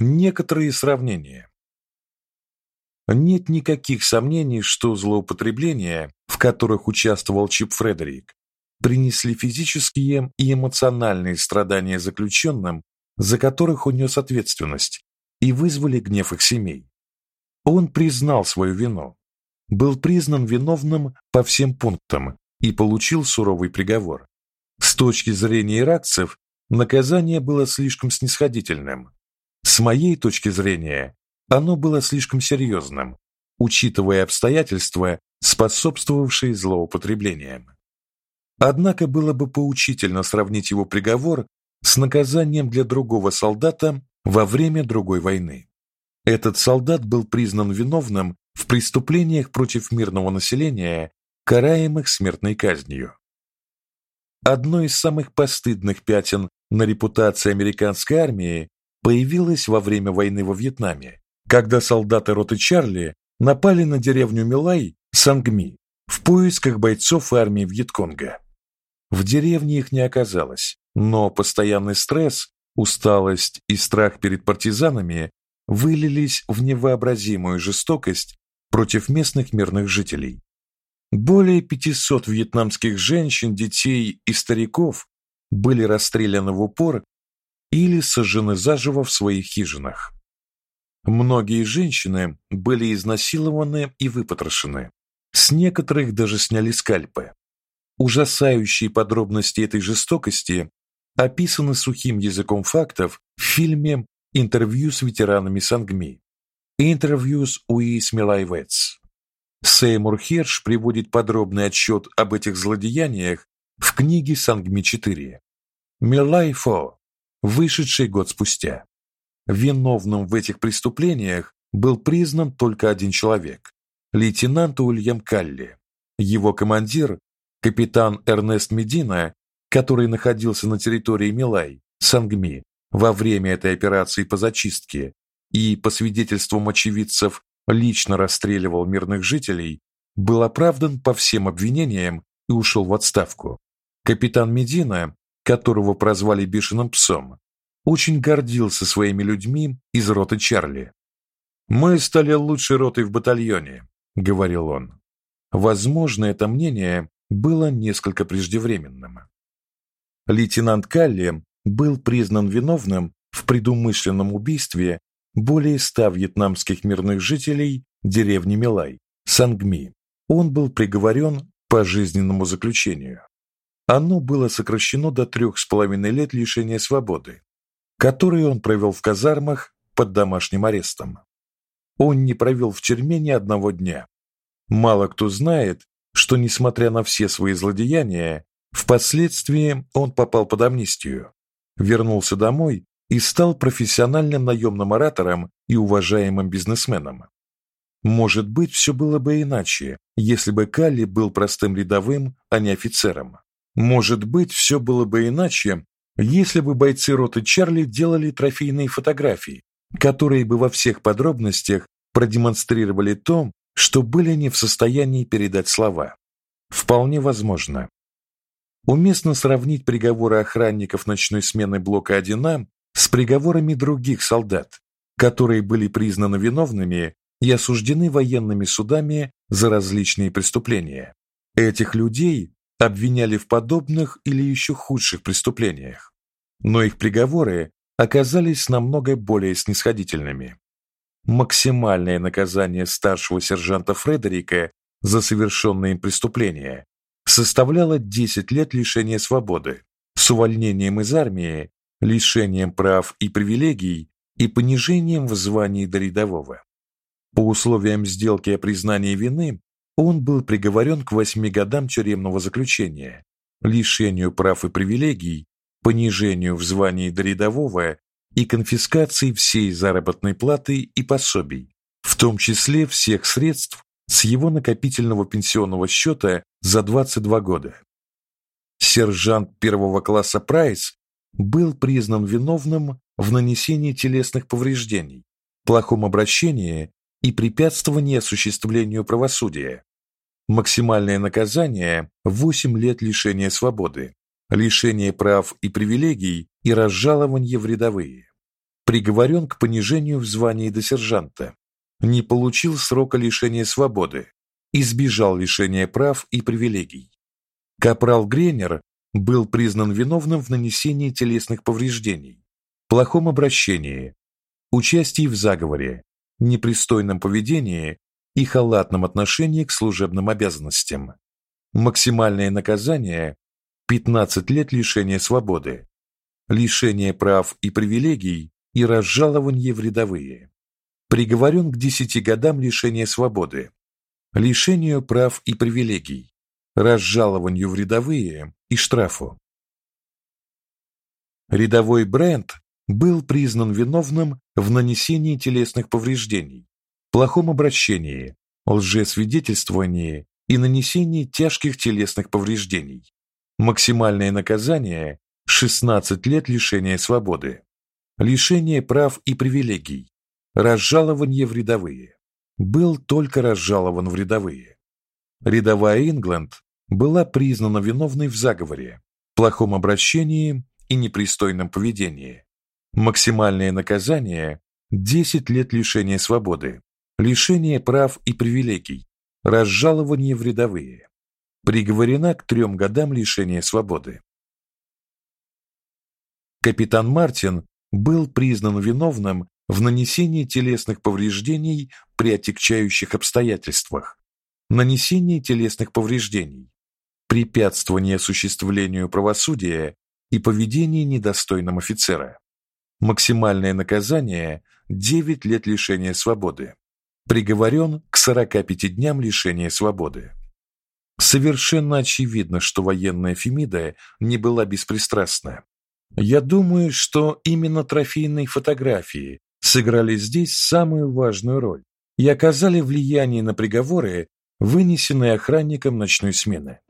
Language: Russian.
Некоторые сравнения. Нет никаких сомнений, что злоупотребления, в которых участвовал Чип Фредерик, принесли физические и эмоциональные страдания заключенным, за которых он нес ответственность, и вызвали гнев их семей. Он признал свою вину, был признан виновным по всем пунктам и получил суровый приговор. С точки зрения иракцев, наказание было слишком снисходительным. С моей точки зрения, оно было слишком серьезным, учитывая обстоятельства, способствовавшие злоупотреблениям. Однако было бы поучительно сравнить его приговор с наказанием для другого солдата во время другой войны. Этот солдат был признан виновным в преступлениях против мирного населения, караемых смертной казнью. Одно из самых постыдных пятен на репутации американской армии появилось во время войны во Вьетнаме, когда солдаты роты Чарли напали на деревню Милай, Сангми, в поисках бойцов армии Вьетконга. В деревне их не оказалось, но постоянный стресс, усталость и страх перед партизанами вылились в невообразимую жестокость против местных мирных жителей. Более 500 вьетнамских женщин, детей и стариков были расстреляны в упор или сожжены заживо в своих хижинах. Многие женщины были изнасилованы и выпотрошены. С некоторых даже сняли скальпы. Ужасающие подробности этой жестокости описаны сухим языком фактов в фильме Интервью с ветеранами Сангми. Interviews with Смилайвец. Сеймур Херш приводит подробный отчет об этих злодеяниях в книге Сангми-4. Милайфо, вышедший год спустя. Виновным в этих преступлениях был признан только один человек лейтенант Уильям Калли. Его командир, капитан Эрнест Медина, который находился на территории Милай, Сангми, во время этой операции по зачистке и, по свидетельствам очевидцев, лично расстреливал мирных жителей, был оправдан по всем обвинениям и ушел в отставку. Капитан Медина, которого прозвали бешеным псом, очень гордился своими людьми из роты Чарли. Мы стали лучшей ротой в батальоне, говорил он. Возможно, это мнение было несколько преждевременным. Лейтенант Калли был признан виновным в предумышленном убийстве более ста вьетнамских мирных жителей деревни Милай, Сангми. Он был приговорен к пожизненному заключению. Оно было сокращено до трех с половиной лет лишения свободы, которые он провел в казармах под домашним арестом. Он не провел в тюрьме ни одного дня. Мало кто знает, что несмотря на все свои злодеяния, впоследствии он попал под амнистию вернулся домой и стал профессиональным наемным оратором и уважаемым бизнесменом. Может быть, все было бы иначе, если бы Калли был простым рядовым, а не офицером. Может быть, все было бы иначе, если бы бойцы роты Чарли делали трофейные фотографии, которые бы во всех подробностях продемонстрировали то, что были не в состоянии передать слова. Вполне возможно. Уместно сравнить приговоры охранников ночной смены блока 1А с приговорами других солдат, которые были признаны виновными и осуждены военными судами за различные преступления. Этих людей обвиняли в подобных или еще худших преступлениях, но их приговоры оказались намного более снисходительными. Максимальное наказание старшего сержанта Фредерика за совершенное им преступление составляла 10 лет лишения свободы с увольнением из армии, лишением прав и привилегий и понижением в звании до рядового. По условиям сделки о признании вины он был приговорен к 8 годам тюремного заключения, лишению прав и привилегий, понижению в звании до рядового и конфискации всей заработной платы и пособий, в том числе всех средств с его накопительного пенсионного счета за 22 года. Сержант первого класса Прайс был признан виновным в нанесении телесных повреждений, плохом обращении и препятствовании осуществлению правосудия. Максимальное наказание 8 лет лишения свободы, лишение прав и привилегий и разжалование в рядовые. приговорен к понижению в звании до сержанта, не получил срока лишения свободы, избежал лишения прав и привилегий. Капрал Гренер был признан виновным в нанесении телесных повреждений, плохом обращении, участии в заговоре, непристойном поведении и халатном отношении к служебным обязанностям. Максимальное наказание 15 лет лишения свободы, лишение прав и привилегий и разжалование в рядовые. Приговорен к 10 годам лишения свободы, лишению прав и привилегий, разжалованию в рядовые и штрафу. Рядовой Брент был признан виновным в нанесении телесных повреждений, плохом обращении, лжесвидетельствовании и нанесении тяжких телесных повреждений. Максимальное наказание 16 лет лишения свободы, лишение прав и привилегий, разжалование в рядовые. Был только разжалован в рядовые. Рядовая Ингленд была признана виновной в заговоре, плохом обращении и непристойном поведении. Максимальное наказание 10 лет лишения свободы, лишение прав и привилегий, разжалование в рядовые. Приговорена к трем годам лишения свободы. Капитан Мартин был признан виновным в нанесении телесных повреждений при отягчающих обстоятельствах, нанесении телесных повреждений, препятствование осуществлению правосудия и поведении недостойном офицера. Максимальное наказание 9 лет лишения свободы. Приговорен к 45 дням лишения свободы. Совершенно очевидно, что военная Фемида не была беспристрастна. Я думаю, что именно трофейные фотографии сыграли здесь самую важную роль и оказали влияние на приговоры, вынесенные охранникам ночной смены.